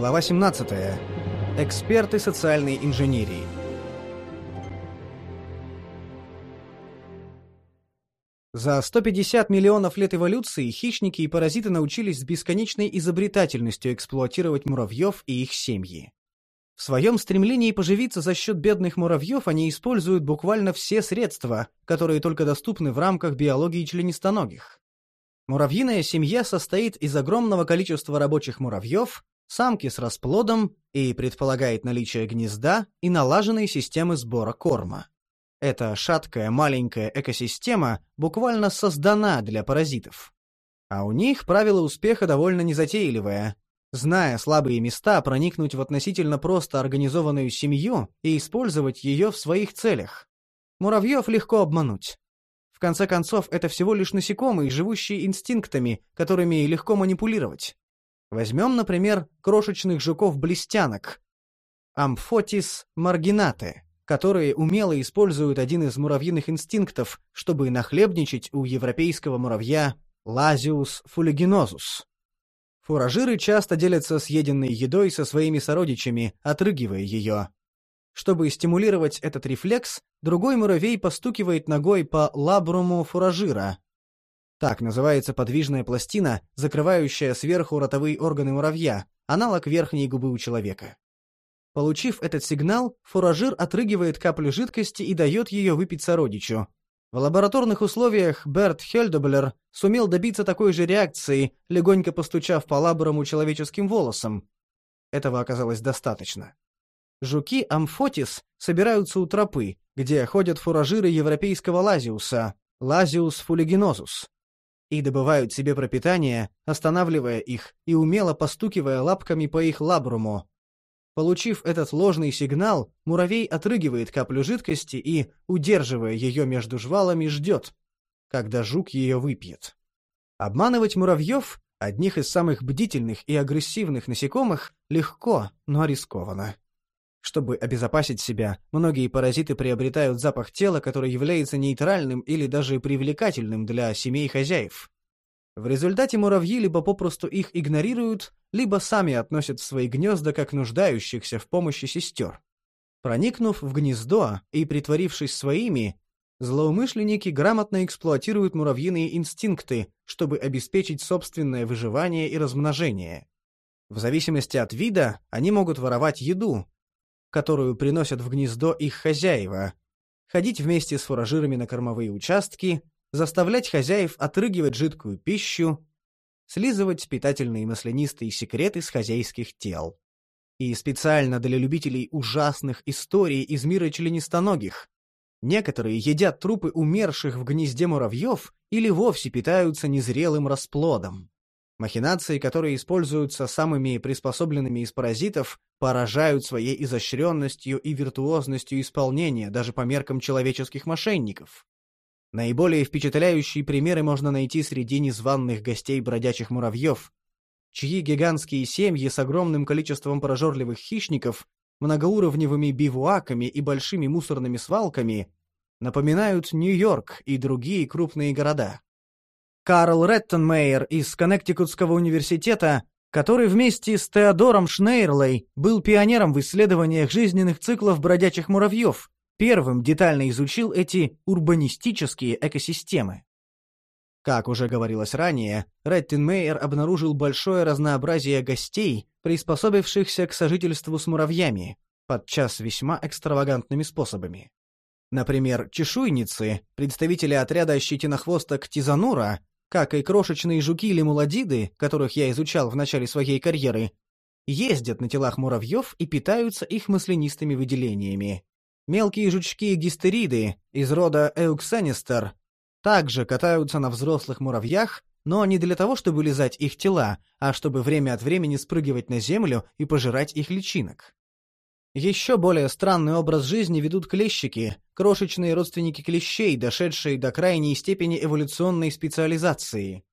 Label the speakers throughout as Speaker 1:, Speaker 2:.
Speaker 1: Глава 17. Эксперты социальной инженерии. За 150 миллионов лет эволюции хищники и паразиты научились с бесконечной изобретательностью эксплуатировать муравьев и их семьи. В своем стремлении поживиться за счет бедных муравьев они используют буквально все средства, которые только доступны в рамках биологии членистоногих. Муравьиная семья состоит из огромного количества рабочих муравьев, самки с расплодом и предполагает наличие гнезда и налаженной системы сбора корма. Эта шаткая маленькая экосистема буквально создана для паразитов. А у них правило успеха довольно незатейливое. Зная слабые места, проникнуть в относительно просто организованную семью и использовать ее в своих целях. Муравьев легко обмануть. В конце концов, это всего лишь насекомые, живущие инстинктами, которыми легко манипулировать. Возьмем, например, крошечных жуков-блестянок. Амфотис маргинате, которые умело используют один из муравьиных инстинктов, чтобы нахлебничать у европейского муравья Лазиус фулигинозус. Фуражиры часто делятся съеденной едой со своими сородичами, отрыгивая ее. Чтобы стимулировать этот рефлекс, другой муравей постукивает ногой по лабруму фуражира, так называется подвижная пластина, закрывающая сверху ротовые органы муравья, аналог верхней губы у человека. Получив этот сигнал, фуражир отрыгивает каплю жидкости и дает ее выпить сородичу. В лабораторных условиях Берт Хельдоблер сумел добиться такой же реакции, легонько постучав по лаборому человеческим волосом. Этого оказалось достаточно. Жуки амфотис собираются у тропы, где ходят фуражиры европейского лазиуса, лазиус фулигинозус, и добывают себе пропитание, останавливая их и умело постукивая лапками по их лабруму. Получив этот ложный сигнал, муравей отрыгивает каплю жидкости и, удерживая ее между жвалами, ждет, когда жук ее выпьет. Обманывать муравьев, одних из самых бдительных и агрессивных насекомых, легко, но рискованно. Чтобы обезопасить себя, многие паразиты приобретают запах тела, который является нейтральным или даже привлекательным для семей хозяев. В результате муравьи либо попросту их игнорируют, либо сами относят в свои гнезда как нуждающихся в помощи сестер. Проникнув в гнездо и притворившись своими, злоумышленники грамотно эксплуатируют муравьиные инстинкты, чтобы обеспечить собственное выживание и размножение. В зависимости от вида они могут воровать еду, которую приносят в гнездо их хозяева, ходить вместе с фуражирами на кормовые участки, заставлять хозяев отрыгивать жидкую пищу, слизывать питательные маслянистые секреты с хозяйских тел. И специально для любителей ужасных историй из мира членистоногих. Некоторые едят трупы умерших в гнезде муравьев или вовсе питаются незрелым расплодом. Махинации, которые используются самыми приспособленными из паразитов, поражают своей изощренностью и виртуозностью исполнения даже по меркам человеческих мошенников. Наиболее впечатляющие примеры можно найти среди незваных гостей бродячих муравьев, чьи гигантские семьи с огромным количеством прожорливых хищников, многоуровневыми бивуаками и большими мусорными свалками напоминают Нью-Йорк и другие крупные города. Карл Реттенмейер из Коннектикутского университета, который вместе с Теодором Шнейрлей был пионером в исследованиях жизненных циклов бродячих муравьев, первым детально изучил эти урбанистические экосистемы. Как уже говорилось ранее, Реттенмейер обнаружил большое разнообразие гостей, приспособившихся к сожительству с муравьями, подчас весьма экстравагантными способами. Например, чешуйницы, представители отряда щетинохвосток Тизанура, как и крошечные жуки или муладиды, которых я изучал в начале своей карьеры, ездят на телах муравьев и питаются их маслянистыми выделениями. Мелкие жучки-гистериды из рода Эуксенистер также катаются на взрослых муравьях, но не для того, чтобы лизать их тела, а чтобы время от времени спрыгивать на землю и пожирать их личинок. Еще более странный образ жизни ведут клещики, крошечные родственники клещей, дошедшие до крайней степени эволюционной специализации.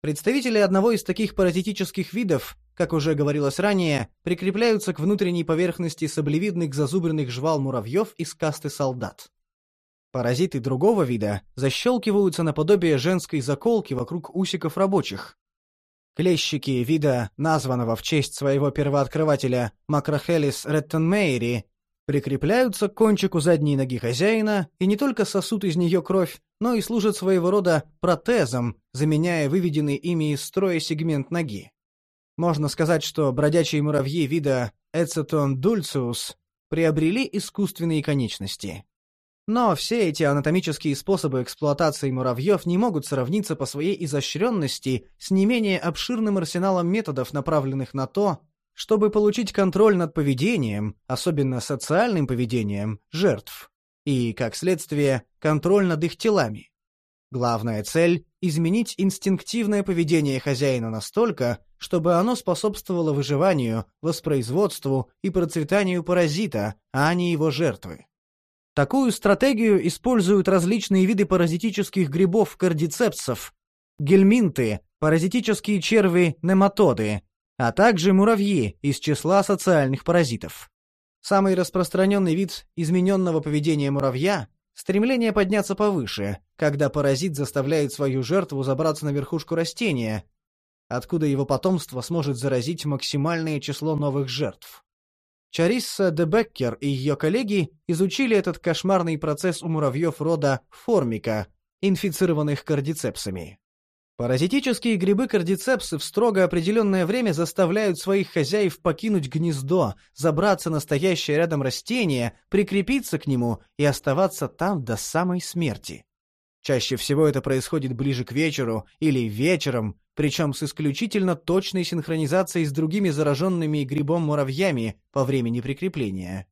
Speaker 1: Представители одного из таких паразитических видов, как уже говорилось ранее, прикрепляются к внутренней поверхности саблевидных зазубренных жвал муравьев из касты солдат. Паразиты другого вида защелкиваются наподобие женской заколки вокруг усиков рабочих. Клещики вида, названного в честь своего первооткрывателя Макрохелис реттенмейри, прикрепляются к кончику задней ноги хозяина и не только сосут из нее кровь, но и служат своего рода протезом, заменяя выведенный ими из строя сегмент ноги. Можно сказать, что бродячие муравьи вида Эцетон дульциус приобрели искусственные конечности. Но все эти анатомические способы эксплуатации муравьев не могут сравниться по своей изощренности с не менее обширным арсеналом методов, направленных на то, чтобы получить контроль над поведением, особенно социальным поведением, жертв, и, как следствие, контроль над их телами. Главная цель – изменить инстинктивное поведение хозяина настолько, чтобы оно способствовало выживанию, воспроизводству и процветанию паразита, а не его жертвы. Такую стратегию используют различные виды паразитических грибов-кардицепсов, гельминты, паразитические черви-нематоды, а также муравьи из числа социальных паразитов. Самый распространенный вид измененного поведения муравья – стремление подняться повыше, когда паразит заставляет свою жертву забраться на верхушку растения, откуда его потомство сможет заразить максимальное число новых жертв. Чарисса де Беккер и ее коллеги изучили этот кошмарный процесс у муравьев рода формика, инфицированных кардицепсами. Паразитические грибы-кардицепсы в строго определенное время заставляют своих хозяев покинуть гнездо, забраться на стоящее рядом растение, прикрепиться к нему и оставаться там до самой смерти. Чаще всего это происходит ближе к вечеру или вечером, причем с исключительно точной синхронизацией с другими зараженными грибом-муравьями по времени прикрепления.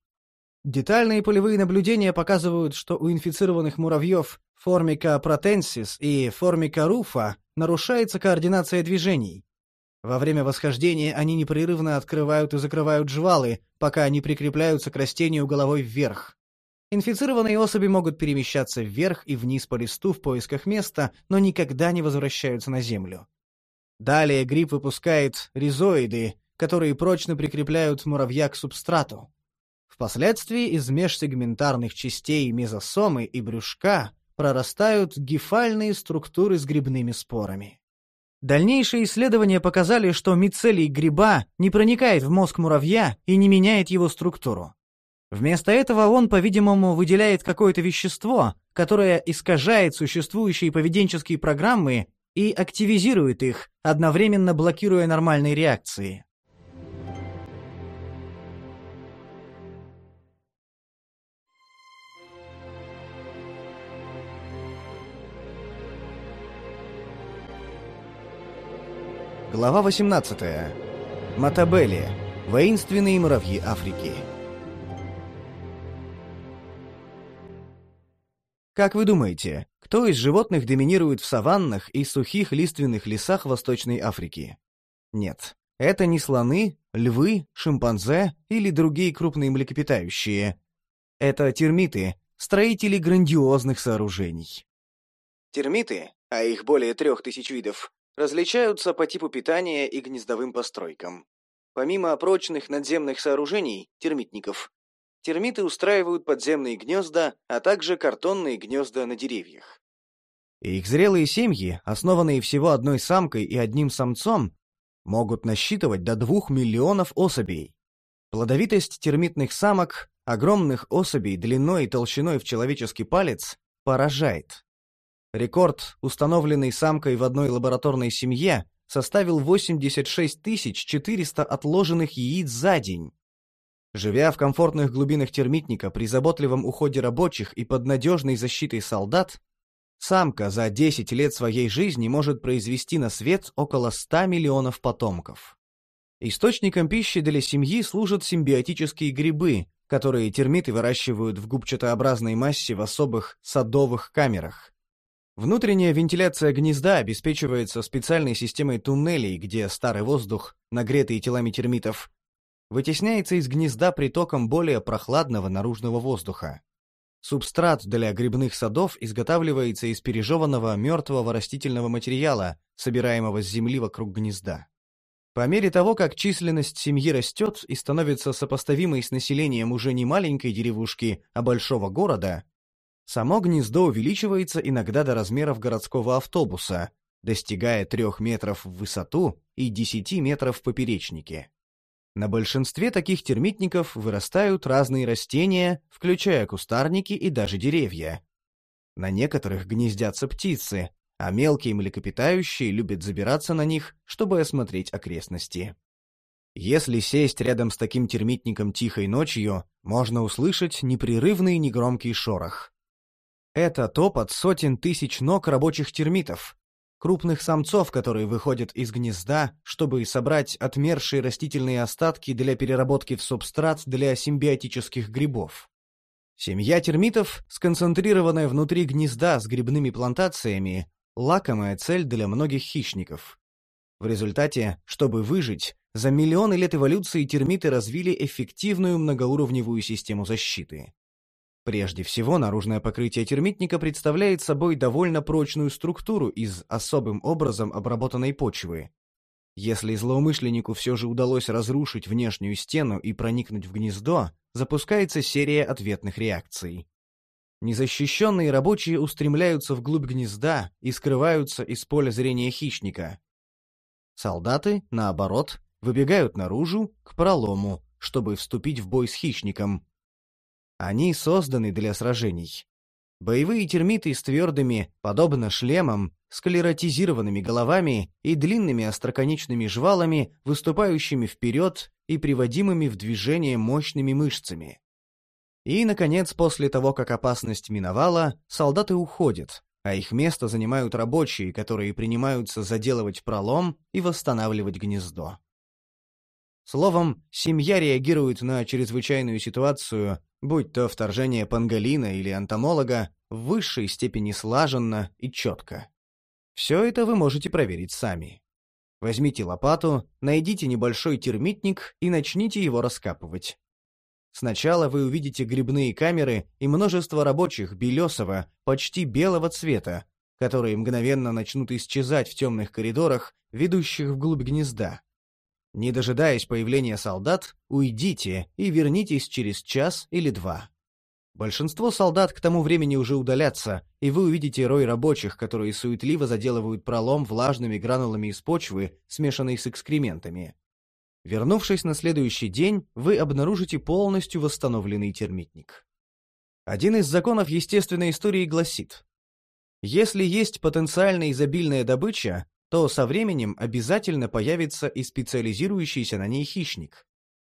Speaker 1: Детальные полевые наблюдения показывают, что у инфицированных муравьев Формика протенсис и формика руфа нарушается координация движений. Во время восхождения они непрерывно открывают и закрывают жвалы, пока они прикрепляются к растению головой вверх. Инфицированные особи могут перемещаться вверх и вниз по листу в поисках места, но никогда не возвращаются на землю. Далее гриб выпускает ризоиды, которые прочно прикрепляют муравья к субстрату. Впоследствии из межсегментарных частей мезосомы и брюшка прорастают гефальные структуры с грибными спорами. Дальнейшие исследования показали, что мицелий гриба не проникает в мозг муравья и не меняет его структуру. Вместо этого он, по-видимому, выделяет какое-то вещество, которое искажает существующие поведенческие программы и активизирует их, одновременно блокируя нормальные реакции. Глава 18. Матабели. Воинственные муравьи Африки. Как вы думаете, кто из животных доминирует в саваннах и сухих лиственных лесах Восточной Африки? Нет, это не слоны, львы, шимпанзе или другие крупные млекопитающие. Это термиты, строители грандиозных сооружений. Термиты, а их более трех тысяч видов, различаются по типу питания и гнездовым постройкам. Помимо прочных надземных сооружений, термитников, термиты устраивают подземные гнезда, а также картонные гнезда на деревьях. их зрелые семьи, основанные всего одной самкой и одним самцом, могут насчитывать до двух миллионов особей. Плодовитость термитных самок, огромных особей длиной и толщиной в человеческий палец, поражает. Рекорд, установленный самкой в одной лабораторной семье, составил 86 400 отложенных яиц за день. Живя в комфортных глубинах термитника при заботливом уходе рабочих и под надежной защитой солдат, самка за 10 лет своей жизни может произвести на свет около 100 миллионов потомков. Источником пищи для семьи служат симбиотические грибы, которые термиты выращивают в губчатообразной массе в особых садовых камерах. Внутренняя вентиляция гнезда обеспечивается специальной системой туннелей, где старый воздух, нагретый телами термитов, вытесняется из гнезда притоком более прохладного наружного воздуха. Субстрат для грибных садов изготавливается из пережеванного мертвого растительного материала, собираемого с земли вокруг гнезда. По мере того, как численность семьи растет и становится сопоставимой с населением уже не маленькой деревушки, а большого города, само гнездо увеличивается иногда до размеров городского автобуса, достигая 3 метров в высоту и 10 метров в поперечнике. На большинстве таких термитников вырастают разные растения, включая кустарники и даже деревья. На некоторых гнездятся птицы, а мелкие млекопитающие любят забираться на них, чтобы осмотреть окрестности. Если сесть рядом с таким термитником тихой ночью, можно услышать непрерывный негромкий шорох. Это топот сотен тысяч ног рабочих термитов, крупных самцов, которые выходят из гнезда, чтобы собрать отмершие растительные остатки для переработки в субстрат для симбиотических грибов. Семья термитов, сконцентрированная внутри гнезда с грибными плантациями, лакомая цель для многих хищников. В результате, чтобы выжить, за миллионы лет эволюции термиты развили эффективную многоуровневую систему защиты. Прежде всего, наружное покрытие термитника представляет собой довольно прочную структуру из особым образом обработанной почвы. Если злоумышленнику все же удалось разрушить внешнюю стену и проникнуть в гнездо, запускается серия ответных реакций. Незащищенные рабочие устремляются вглубь гнезда и скрываются из поля зрения хищника. Солдаты, наоборот, выбегают наружу, к пролому, чтобы вступить в бой с хищником, они созданы для сражений. Боевые термиты с твердыми, подобно шлемам, склеротизированными головами и длинными остроконечными жвалами, выступающими вперед и приводимыми в движение мощными мышцами. И, наконец, после того, как опасность миновала, солдаты уходят, а их место занимают рабочие, которые принимаются заделывать пролом и восстанавливать гнездо. Словом, семья реагирует на чрезвычайную ситуацию будь то вторжение панголина или антомолога, в высшей степени слаженно и четко. Все это вы можете проверить сами. Возьмите лопату, найдите небольшой термитник и начните его раскапывать. Сначала вы увидите грибные камеры и множество рабочих белесого, почти белого цвета, которые мгновенно начнут исчезать в темных коридорах, ведущих вглубь гнезда. Не дожидаясь появления солдат, уйдите и вернитесь через час или два. Большинство солдат к тому времени уже удалятся, и вы увидите рой рабочих, которые суетливо заделывают пролом влажными гранулами из почвы, смешанной с экскрементами. Вернувшись на следующий день, вы обнаружите полностью восстановленный термитник. Один из законов естественной истории гласит, если есть потенциально изобильная добыча, то со временем обязательно появится и специализирующийся на ней хищник.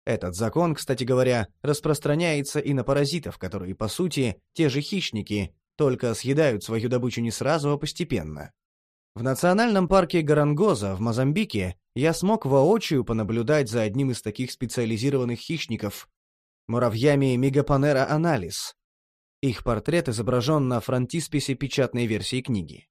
Speaker 1: Этот закон, кстати говоря, распространяется и на паразитов, которые, по сути, те же хищники, только съедают свою добычу не сразу, а постепенно. В национальном парке Гарангоза в Мозамбике я смог воочию понаблюдать за одним из таких специализированных хищников – муравьями Мегапанера анализ. Их портрет изображен на фронтисписе печатной версии книги.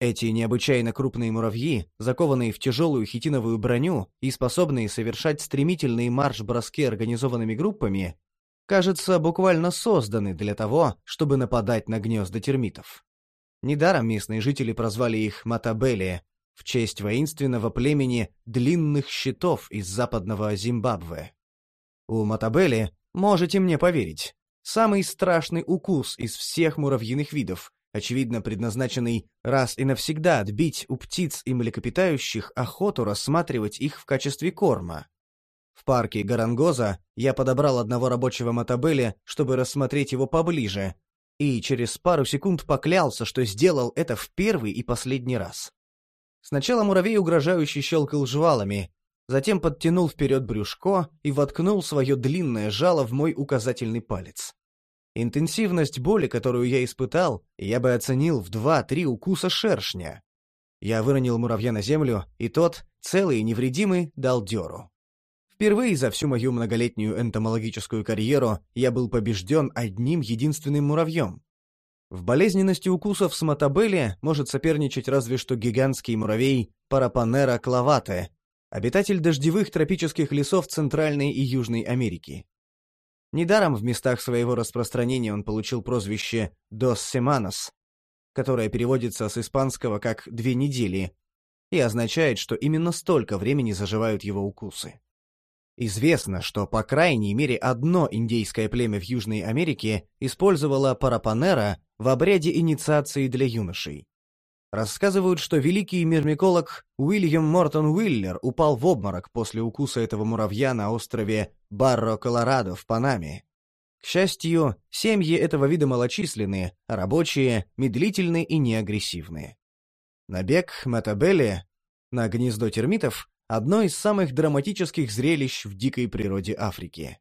Speaker 1: Эти необычайно крупные муравьи, закованные в тяжелую хитиновую броню и способные совершать стремительные марш-броски организованными группами, кажется, буквально созданы для того, чтобы нападать на гнезда термитов. Недаром местные жители прозвали их Матабели в честь воинственного племени длинных щитов из западного Зимбабве. У Матабели, можете мне поверить, самый страшный укус из всех муравьиных видов, очевидно предназначенный раз и навсегда отбить у птиц и млекопитающих охоту рассматривать их в качестве корма. В парке Гарангоза я подобрал одного рабочего мотобеля, чтобы рассмотреть его поближе, и через пару секунд поклялся, что сделал это в первый и последний раз. Сначала муравей угрожающе щелкал жвалами, затем подтянул вперед брюшко и воткнул свое длинное жало в мой указательный палец. Интенсивность боли, которую я испытал, я бы оценил в два-три укуса шершня. Я выронил муравья на землю, и тот, целый и невредимый, дал дёру. Впервые за всю мою многолетнюю энтомологическую карьеру я был побежден одним единственным муравьем. В болезненности укусов с мотобели может соперничать разве что гигантский муравей Парапанера клавате, обитатель дождевых тропических лесов Центральной и Южной Америки. Недаром в местах своего распространения он получил прозвище «Dos Semanas», которое переводится с испанского как «две недели» и означает, что именно столько времени заживают его укусы. Известно, что по крайней мере одно индейское племя в Южной Америке использовало парапанера в обряде инициации для юношей. Рассказывают, что великий мирмиколог Уильям Мортон Уиллер упал в обморок после укуса этого муравья на острове Барро-Колорадо в Панаме. К счастью, семьи этого вида малочисленные, а рабочие, медлительные и неагрессивные. Набег Матабелли на гнездо термитов – одно из самых драматических зрелищ в дикой природе Африки.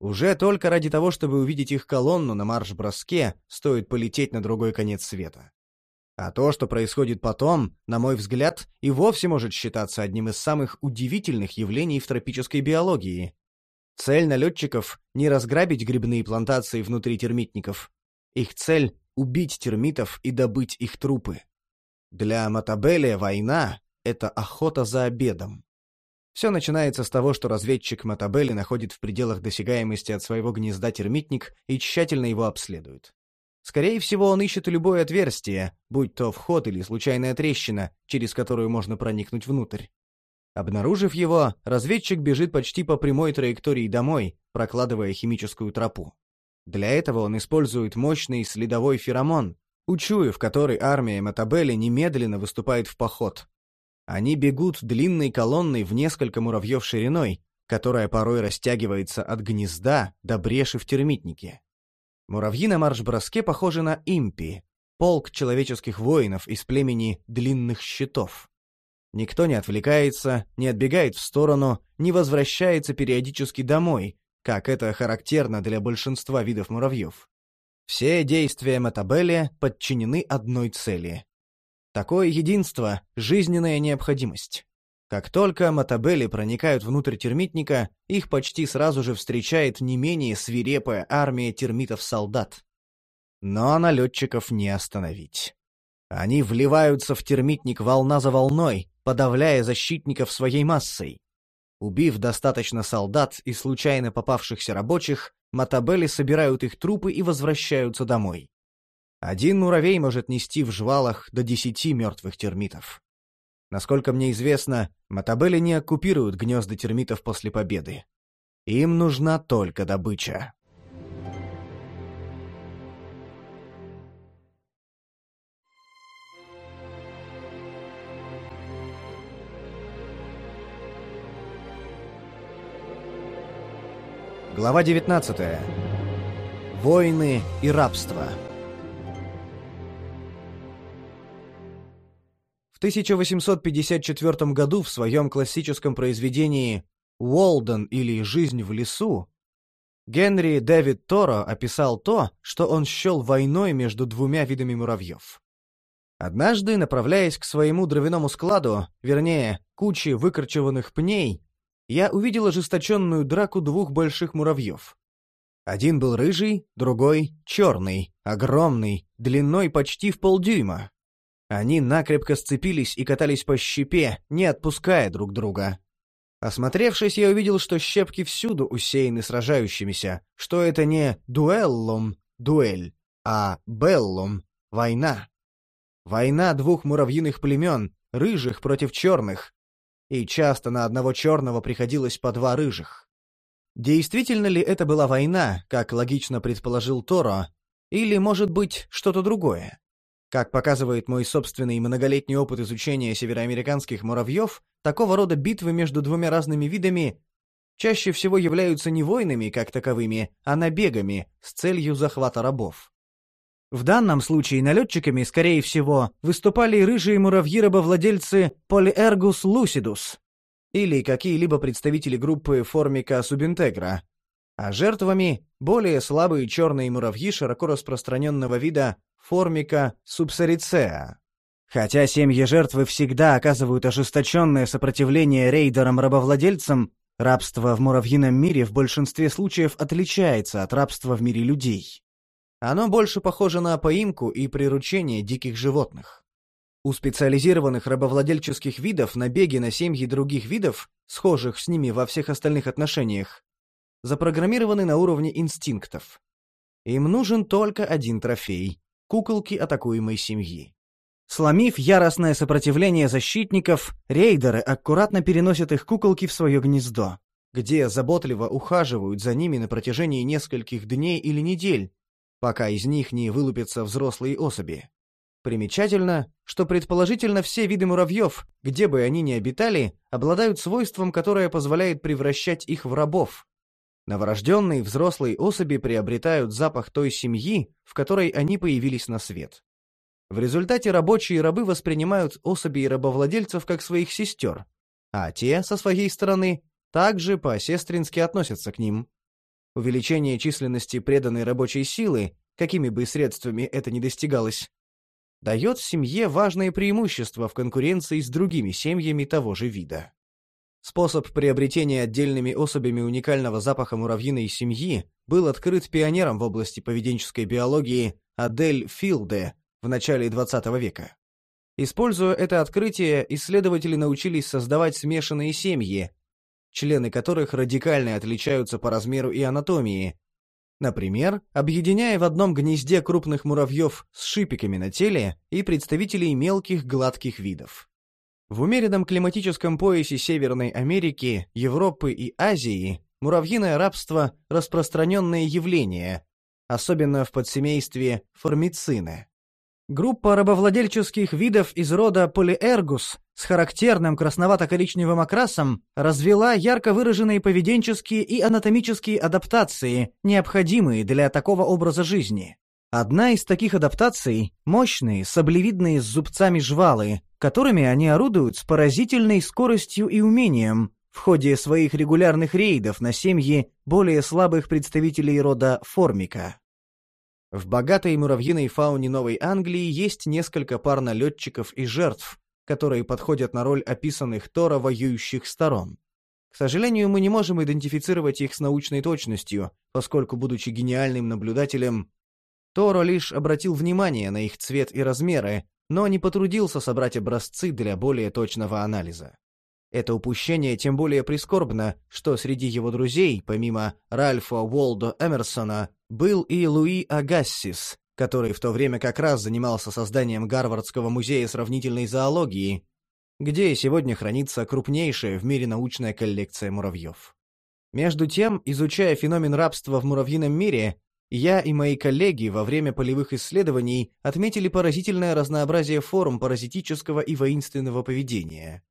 Speaker 1: Уже только ради того, чтобы увидеть их колонну на марш-броске, стоит полететь на другой конец света. А то, что происходит потом, на мой взгляд, и вовсе может считаться одним из самых удивительных явлений в тропической биологии. Цель налетчиков — не разграбить грибные плантации внутри термитников. Их цель — убить термитов и добыть их трупы. Для Матабелия война — это охота за обедом. Все начинается с того, что разведчик Матабели находит в пределах досягаемости от своего гнезда термитник и тщательно его обследует. Скорее всего, он ищет любое отверстие, будь то вход или случайная трещина, через которую можно проникнуть внутрь. Обнаружив его, разведчик бежит почти по прямой траектории домой, прокладывая химическую тропу. Для этого он использует мощный следовой феромон, учуяв который армия Матабели немедленно выступает в поход. Они бегут длинной колонной в несколько муравьев шириной, которая порой растягивается от гнезда до бреши в термитнике. Муравьи на марш-броске похожи на импи, полк человеческих воинов из племени длинных щитов. Никто не отвлекается, не отбегает в сторону, не возвращается периодически домой, как это характерно для большинства видов муравьев. Все действия Матабелли подчинены одной цели. Такое единство — жизненная необходимость. Как только мотобели проникают внутрь термитника, их почти сразу же встречает не менее свирепая армия термитов-солдат. Но налетчиков не остановить. Они вливаются в термитник волна за волной, подавляя защитников своей массой. Убив достаточно солдат и случайно попавшихся рабочих, мотобели собирают их трупы и возвращаются домой. Один муравей может нести в жвалах до десяти мертвых термитов. Насколько мне известно, мотобели не оккупируют гнезда термитов после победы. Им нужна только добыча. Глава 19. Войны и рабство. 1854 году в своем классическом произведении «Уолден» или «Жизнь в лесу» Генри Дэвид Торо описал то, что он счел войной между двумя видами муравьев. Однажды, направляясь к своему дровяному складу, вернее, куче выкорчеванных пней, я увидел ожесточенную драку двух больших муравьев. Один был рыжий, другой — черный, огромный, длиной почти в полдюйма. Они накрепко сцепились и катались по щепе, не отпуская друг друга. Осмотревшись, я увидел, что щепки всюду усеяны сражающимися, что это не дуэллум, дуэль, а беллум, война. Война двух муравьиных племен, рыжих против черных. И часто на одного черного приходилось по два рыжих. Действительно ли это была война, как логично предположил Торо, или, может быть, что-то другое? Как показывает мой собственный многолетний опыт изучения североамериканских муравьев, такого рода битвы между двумя разными видами чаще всего являются не войнами как таковыми, а набегами с целью захвата рабов. В данном случае налетчиками, скорее всего, выступали рыжие муравьи-рабовладельцы Polyergus lucidus или какие-либо представители группы Formica subintegra, а жертвами — более слабые черные муравьи широко распространенного вида формика субсарицеа. Хотя семьи жертвы всегда оказывают ожесточенное сопротивление рейдерам-рабовладельцам, рабство в муравьином мире в большинстве случаев отличается от рабства в мире людей. Оно больше похоже на поимку и приручение диких животных. У специализированных рабовладельческих видов набеги на семьи других видов, схожих с ними во всех остальных отношениях, запрограммированы на уровне инстинктов. Им нужен только один трофей куколки атакуемой семьи. Сломив яростное сопротивление защитников, рейдеры аккуратно переносят их куколки в свое гнездо, где заботливо ухаживают за ними на протяжении нескольких дней или недель, пока из них не вылупятся взрослые особи. Примечательно, что предположительно все виды муравьев, где бы они ни обитали, обладают свойством, которое позволяет превращать их в рабов. Новорожденные взрослые особи приобретают запах той семьи, в которой они появились на свет. В результате рабочие рабы воспринимают особей рабовладельцев как своих сестер, а те, со своей стороны, также по-сестрински относятся к ним. Увеличение численности преданной рабочей силы, какими бы средствами это ни достигалось, дает семье важное преимущество в конкуренции с другими семьями того же вида. Способ приобретения отдельными особями уникального запаха муравьиной семьи был открыт пионером в области поведенческой биологии Адель Филде в начале XX века. Используя это открытие, исследователи научились создавать смешанные семьи, члены которых радикально отличаются по размеру и анатомии, Например, объединяя в одном гнезде крупных муравьев с шипиками на теле и представителей мелких гладких видов. В умеренном климатическом поясе Северной Америки, Европы и Азии муравьиное рабство – распространенное явление, особенно в подсемействе формицины. Группа рабовладельческих видов из рода Полиэргус с характерным красновато-коричневым окрасом развела ярко выраженные поведенческие и анатомические адаптации, необходимые для такого образа жизни. Одна из таких адаптаций – мощные, саблевидные с зубцами жвалы, которыми они орудуют с поразительной скоростью и умением в ходе своих регулярных рейдов на семьи более слабых представителей рода формика. В богатой муравьиной фауне Новой Англии есть несколько пар налетчиков и жертв, которые подходят на роль описанных Тора воюющих сторон. К сожалению, мы не можем идентифицировать их с научной точностью, поскольку, будучи гениальным наблюдателем, Торо лишь обратил внимание на их цвет и размеры, но не потрудился собрать образцы для более точного анализа. Это упущение тем более прискорбно, что среди его друзей, помимо Ральфа Уолдо Эмерсона, был и Луи Агассис, который в то время как раз занимался созданием Гарвардского музея сравнительной зоологии, где сегодня хранится крупнейшая в мире научная коллекция муравьев. Между тем, изучая феномен рабства в муравьином мире, я и мои коллеги во время полевых исследований отметили поразительное разнообразие форм паразитического и воинственного поведения.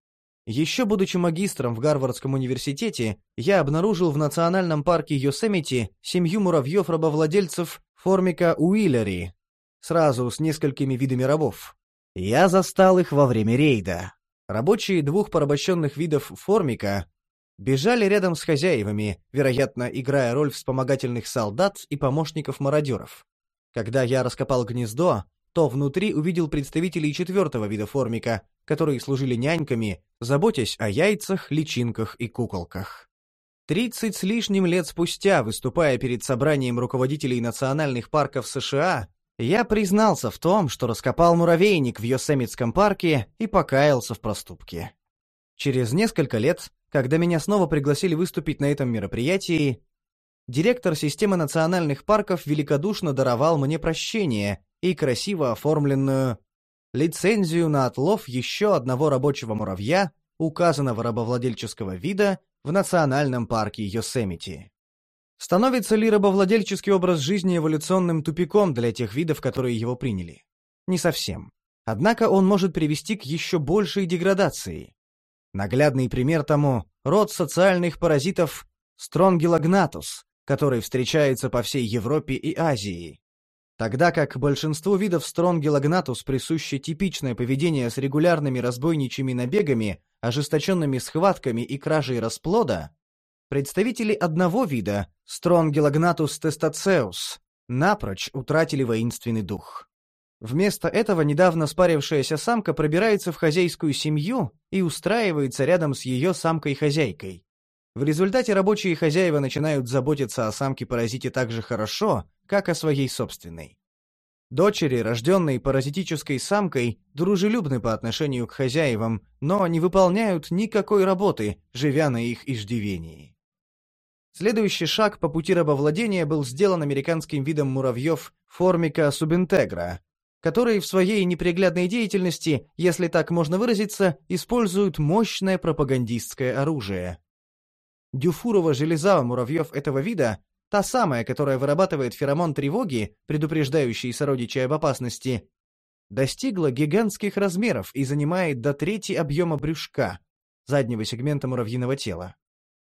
Speaker 1: Еще будучи магистром в Гарвардском университете, я обнаружил в национальном парке Йосемити семью муравьев-рабовладельцев формика Уиллери, сразу с несколькими видами рабов. Я застал их во время рейда. Рабочие двух порабощенных видов формика бежали рядом с хозяевами, вероятно, играя роль вспомогательных солдат и помощников-мародеров. Когда я раскопал гнездо, то внутри увидел представителей четвертого вида формика, которые служили няньками, заботясь о яйцах, личинках и куколках. Тридцать с лишним лет спустя, выступая перед собранием руководителей национальных парков США, я признался в том, что раскопал муравейник в Йосемитском парке и покаялся в проступке. Через несколько лет, когда меня снова пригласили выступить на этом мероприятии, директор системы национальных парков великодушно даровал мне прощение и красиво оформленную лицензию на отлов еще одного рабочего муравья, указанного рабовладельческого вида в национальном парке Йосемити. Становится ли рабовладельческий образ жизни эволюционным тупиком для тех видов, которые его приняли? Не совсем. Однако он может привести к еще большей деградации. Наглядный пример тому – род социальных паразитов Стронгилогнатус, который встречается по всей Европе и Азии. Тогда как большинству видов Стронгилогнатус присуще типичное поведение с регулярными разбойничьими набегами, ожесточенными схватками и кражей расплода, представители одного вида, Стронгилогнатус тестацеус, напрочь утратили воинственный дух. Вместо этого недавно спарившаяся самка пробирается в хозяйскую семью и устраивается рядом с ее самкой-хозяйкой. В результате рабочие хозяева начинают заботиться о самке-паразите так же хорошо, как о своей собственной. Дочери, рожденные паразитической самкой, дружелюбны по отношению к хозяевам, но не выполняют никакой работы, живя на их иждивении. Следующий шаг по пути рабовладения был сделан американским видом муравьев формика субинтегра, которые в своей неприглядной деятельности, если так можно выразиться, используют мощное пропагандистское оружие. Дюфурова железа муравьев этого вида, та самая, которая вырабатывает феромон тревоги, предупреждающий сородичей об опасности, достигла гигантских размеров и занимает до трети объема брюшка, заднего сегмента муравьиного тела.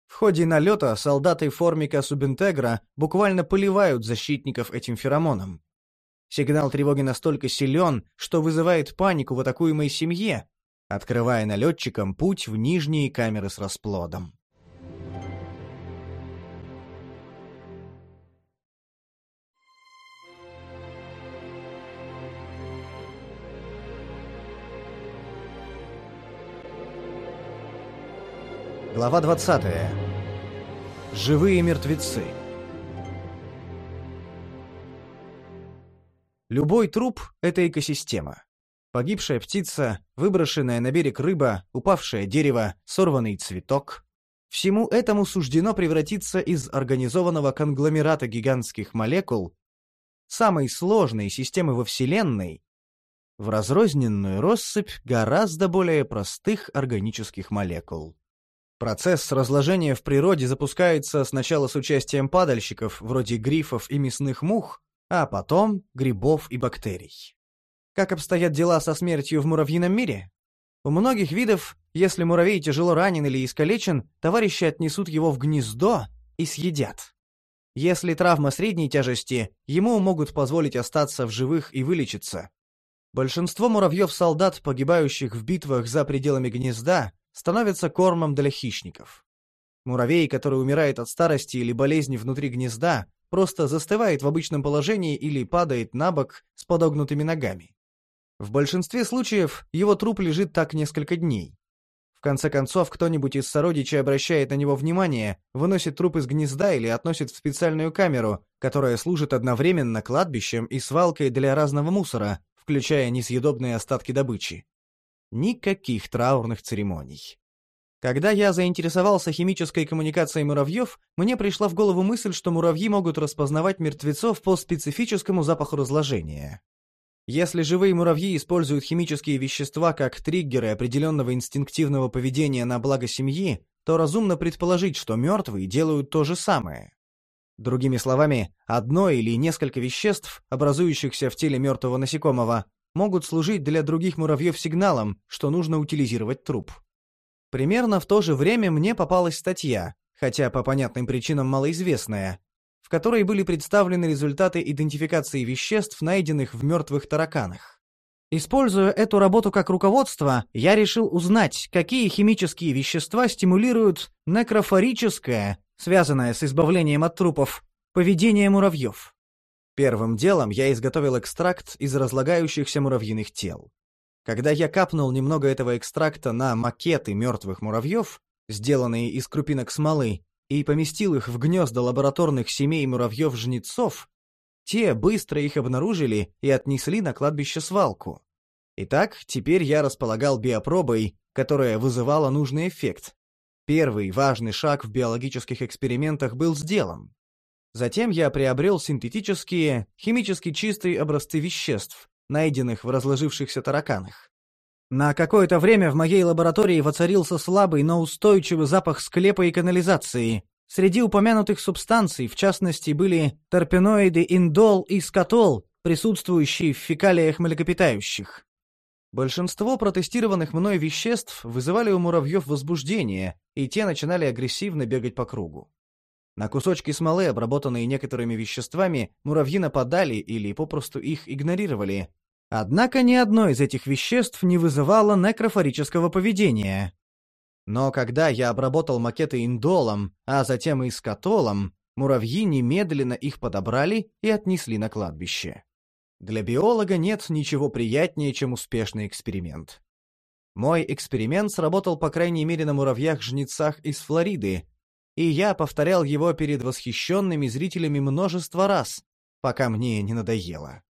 Speaker 1: В ходе налета солдаты формика Субинтегра буквально поливают защитников этим феромоном. Сигнал тревоги настолько силен, что вызывает панику в атакуемой семье, открывая налетчикам путь в нижние камеры с расплодом. Глава 20. Живые мертвецы. Любой труп — это экосистема. Погибшая птица, выброшенная на берег рыба, упавшее дерево, сорванный цветок. Всему этому суждено превратиться из организованного конгломерата гигантских молекул, самой сложной системы во Вселенной, в разрозненную россыпь гораздо более простых органических молекул. Процесс разложения в природе запускается сначала с участием падальщиков, вроде грифов и мясных мух, а потом грибов и бактерий. Как обстоят дела со смертью в муравьином мире? У многих видов, если муравей тяжело ранен или искалечен, товарищи отнесут его в гнездо и съедят. Если травма средней тяжести, ему могут позволить остаться в живых и вылечиться. Большинство муравьев-солдат, погибающих в битвах за пределами гнезда, становится кормом для хищников. Муравей, который умирает от старости или болезни внутри гнезда, просто застывает в обычном положении или падает на бок с подогнутыми ногами. В большинстве случаев его труп лежит так несколько дней. В конце концов, кто-нибудь из сородичей обращает на него внимание, выносит труп из гнезда или относит в специальную камеру, которая служит одновременно кладбищем и свалкой для разного мусора, включая несъедобные остатки добычи. Никаких траурных церемоний. Когда я заинтересовался химической коммуникацией муравьев, мне пришла в голову мысль, что муравьи могут распознавать мертвецов по специфическому запаху разложения. Если живые муравьи используют химические вещества как триггеры определенного инстинктивного поведения на благо семьи, то разумно предположить, что мертвые делают то же самое. Другими словами, одно или несколько веществ, образующихся в теле мертвого насекомого, могут служить для других муравьев сигналом, что нужно утилизировать труп. Примерно в то же время мне попалась статья, хотя по понятным причинам малоизвестная, в которой были представлены результаты идентификации веществ, найденных в мертвых тараканах. Используя эту работу как руководство, я решил узнать, какие химические вещества стимулируют некрофорическое, связанное с избавлением от трупов, поведение муравьев. Первым делом я изготовил экстракт из разлагающихся муравьиных тел. Когда я капнул немного этого экстракта на макеты мертвых муравьев, сделанные из крупинок смолы, и поместил их в гнезда лабораторных семей муравьев-жнецов, те быстро их обнаружили и отнесли на кладбище свалку. Итак, теперь я располагал биопробой, которая вызывала нужный эффект. Первый важный шаг в биологических экспериментах был сделан. Затем я приобрел синтетические, химически чистые образцы веществ, найденных в разложившихся тараканах. На какое-то время в моей лаборатории воцарился слабый, но устойчивый запах склепа и канализации. Среди упомянутых субстанций, в частности, были торпеноиды индол и скатол, присутствующие в фекалиях млекопитающих. Большинство протестированных мной веществ вызывали у муравьев возбуждение, и те начинали агрессивно бегать по кругу. На кусочки смолы, обработанные некоторыми веществами, муравьи нападали или попросту их игнорировали. Однако ни одно из этих веществ не вызывало некрофорического поведения. Но когда я обработал макеты индолом, а затем и скатолом, муравьи немедленно их подобрали и отнесли на кладбище. Для биолога нет ничего приятнее, чем успешный эксперимент. Мой эксперимент сработал по крайней мере на муравьях-жнецах из Флориды, и я повторял его перед восхищенными зрителями множество раз, пока мне не надоело.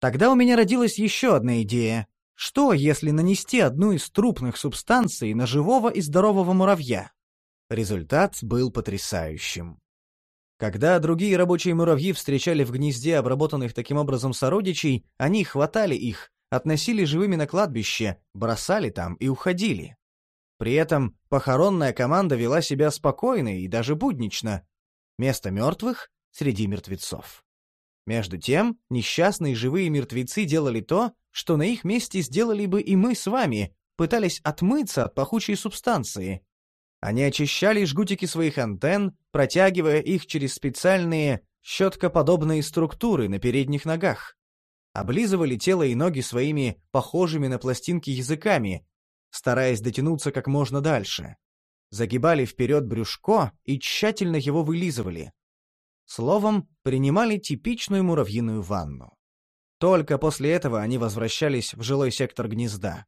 Speaker 1: Тогда у меня родилась еще одна идея. Что, если нанести одну из трупных субстанций на живого и здорового муравья? Результат был потрясающим. Когда другие рабочие муравьи встречали в гнезде обработанных таким образом сородичей, они хватали их, относили живыми на кладбище, бросали там и уходили. При этом похоронная команда вела себя спокойно и даже буднично. Место мертвых среди мертвецов. Между тем, несчастные живые мертвецы делали то, что на их месте сделали бы и мы с вами, пытались отмыться от пахучей субстанции. Они очищали жгутики своих антенн, протягивая их через специальные щеткоподобные структуры на передних ногах. Облизывали тело и ноги своими похожими на пластинки языками, стараясь дотянуться как можно дальше. Загибали вперед брюшко и тщательно его вылизывали. Словом, принимали типичную муравьиную ванну. Только после этого они возвращались в жилой сектор гнезда.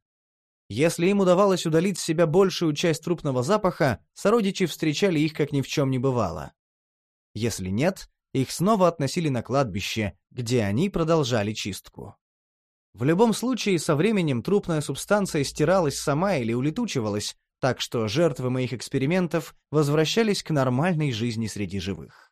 Speaker 1: Если им удавалось удалить с себя большую часть трупного запаха, сородичи встречали их как ни в чем не бывало. Если нет, их снова относили на кладбище, где они продолжали чистку. В любом случае, со временем трупная субстанция стиралась сама или улетучивалась, так что жертвы моих экспериментов возвращались к нормальной жизни среди живых.